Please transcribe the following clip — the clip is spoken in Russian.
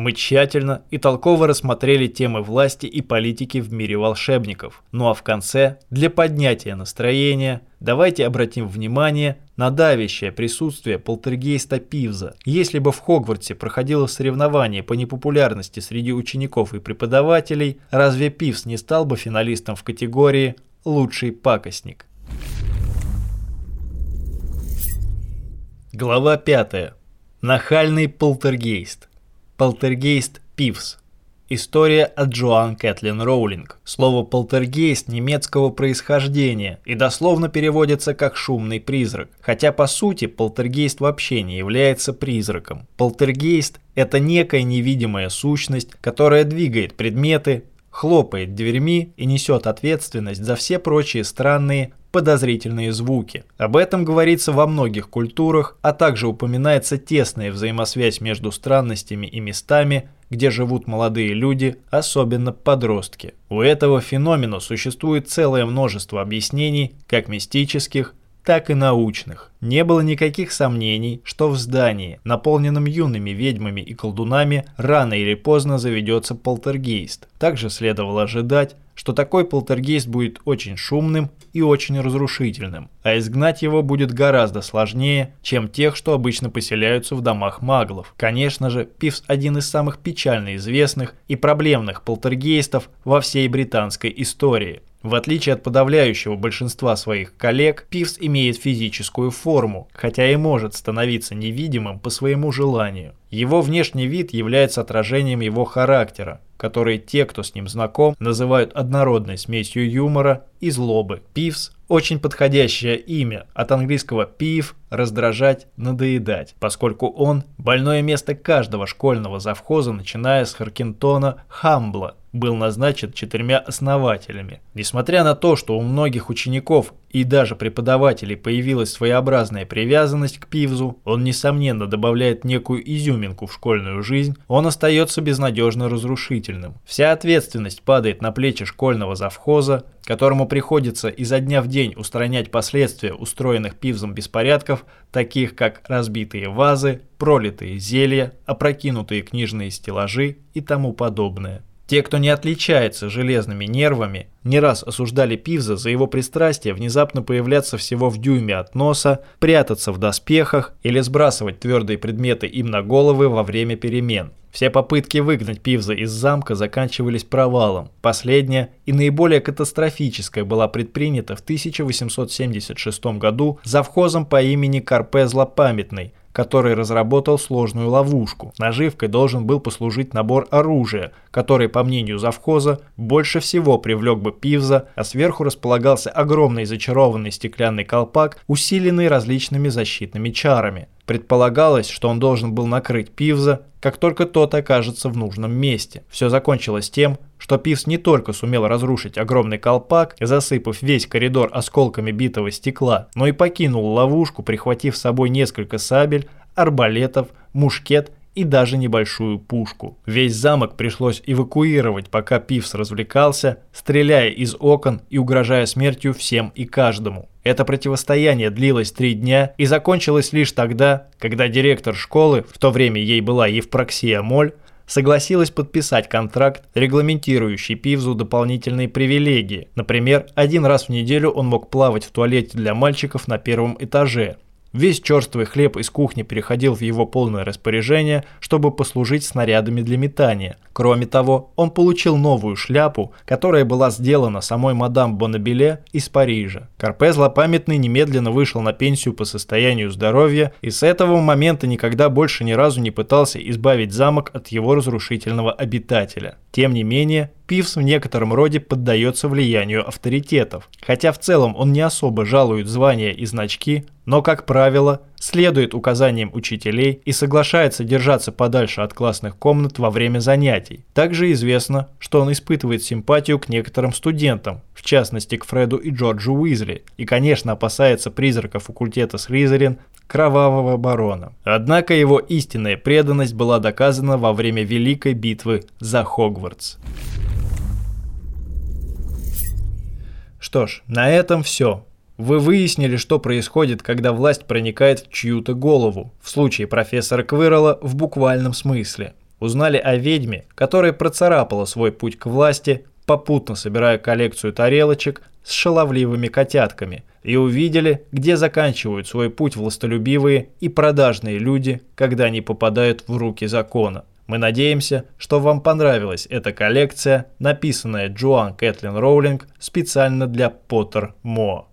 Мы тщательно и толково рассмотрели темы власти и политики в мире волшебников. Ну а в конце, для поднятия настроения, давайте обратим внимание на давящее присутствие полтергейста Пивза. Если бы в Хогвартсе проходило соревнование по непопулярности среди учеников и преподавателей, разве Пивз не стал бы финалистом в категории «Лучший пакостник»? Глава 5. Нахальный полтергейст. Полтергейст Пивс. История от Джоан Кэтлин Роулинг. Слово «полтергейст» немецкого происхождения и дословно переводится как «шумный призрак», хотя по сути полтергейст вообще не является призраком. Полтергейст – это некая невидимая сущность, которая двигает предметы, хлопает дверьми и несет ответственность за все прочие странные подозрительные звуки. Об этом говорится во многих культурах, а также упоминается тесная взаимосвязь между странностями и местами, где живут молодые люди, особенно подростки. У этого феномена существует целое множество объяснений, как мистических, так и научных. Не было никаких сомнений, что в здании, наполненном юными ведьмами и колдунами, рано или поздно заведется полтергейст. Также следовало ожидать, что такой полтергейст будет очень шумным и очень разрушительным, а изгнать его будет гораздо сложнее, чем тех, что обычно поселяются в домах маглов. Конечно же, Пивс один из самых печально известных и проблемных полтергейстов во всей британской истории. В отличие от подавляющего большинства своих коллег, Пивс имеет физическую форму, хотя и может становиться невидимым по своему желанию. Его внешний вид является отражением его характера, который те, кто с ним знаком, называют однородной смесью юмора и злобы. Пивс – очень подходящее имя от английского «пив» – раздражать, надоедать, поскольку он – больное место каждого школьного завхоза, начиная с Харкинтона Хамбла, был назначен четырьмя основателями. Несмотря на то, что у многих учеников и даже преподавателей появилась своеобразная привязанность к Пивзу, он, несомненно, добавляет некую изюминку в школьную жизнь, он остается безнадежно разрушительным. Вся ответственность падает на плечи школьного завхоза, которому приходится изо дня в день устранять последствия устроенных Пивзом беспорядков, таких как разбитые вазы, пролитые зелья, опрокинутые книжные стеллажи и тому подобное. Те, кто не отличается железными нервами, не раз осуждали Пивза за его пристрастие внезапно появляться всего в дюйме от носа, прятаться в доспехах или сбрасывать твердые предметы им на головы во время перемен. Все попытки выгнать Пивза из замка заканчивались провалом. Последняя и наиболее катастрофическая была предпринята в 1876 году завхозом по имени Карпе Злопамятный, который разработал сложную ловушку. Наживкой должен был послужить набор оружия, который, по мнению завхоза, больше всего привлек бы Пивза, а сверху располагался огромный зачарованный стеклянный колпак, усиленный различными защитными чарами. Предполагалось, что он должен был накрыть Пивза, как только тот окажется в нужном месте. Все закончилось тем, что Пивс не только сумел разрушить огромный колпак, засыпав весь коридор осколками битого стекла, но и покинул ловушку, прихватив с собой несколько сабель, арбалетов, мушкет и даже небольшую пушку. Весь замок пришлось эвакуировать, пока Пивс развлекался, стреляя из окон и угрожая смертью всем и каждому. Это противостояние длилось три дня и закончилось лишь тогда, когда директор школы, в то время ей была Евпроксия Моль, согласилась подписать контракт, регламентирующий Пивзу дополнительные привилегии. Например, один раз в неделю он мог плавать в туалете для мальчиков на первом этаже, Весь черствый хлеб из кухни переходил в его полное распоряжение, чтобы послужить снарядами для метания. Кроме того, он получил новую шляпу, которая была сделана самой мадам Бонабеле из Парижа. Карпе злопамятный немедленно вышел на пенсию по состоянию здоровья и с этого момента никогда больше ни разу не пытался избавить замок от его разрушительного обитателя. Тем не менее, Пивс в некотором роде поддается влиянию авторитетов. Хотя в целом он не особо жалует звания и значки, но, как правило, следует указаниям учителей и соглашается держаться подальше от классных комнат во время занятий. Также известно, что он испытывает симпатию к некоторым студентам, в частности к Фреду и Джорджу Уизли, и, конечно, опасается призрака факультета Слизерин Кровавого Барона. Однако его истинная преданность была доказана во время Великой битвы за Хогвартс. Что ж, на этом все. Вы выяснили, что происходит, когда власть проникает в чью-то голову, в случае профессора Квирла в буквальном смысле. Узнали о ведьме, которая процарапала свой путь к власти, попутно собирая коллекцию тарелочек с шаловливыми котятками, и увидели, где заканчивают свой путь властолюбивые и продажные люди, когда они попадают в руки закона. Мы надеемся, что вам понравилась эта коллекция, написанная Джоан Кэтлин Роулинг специально для Поттер Мо.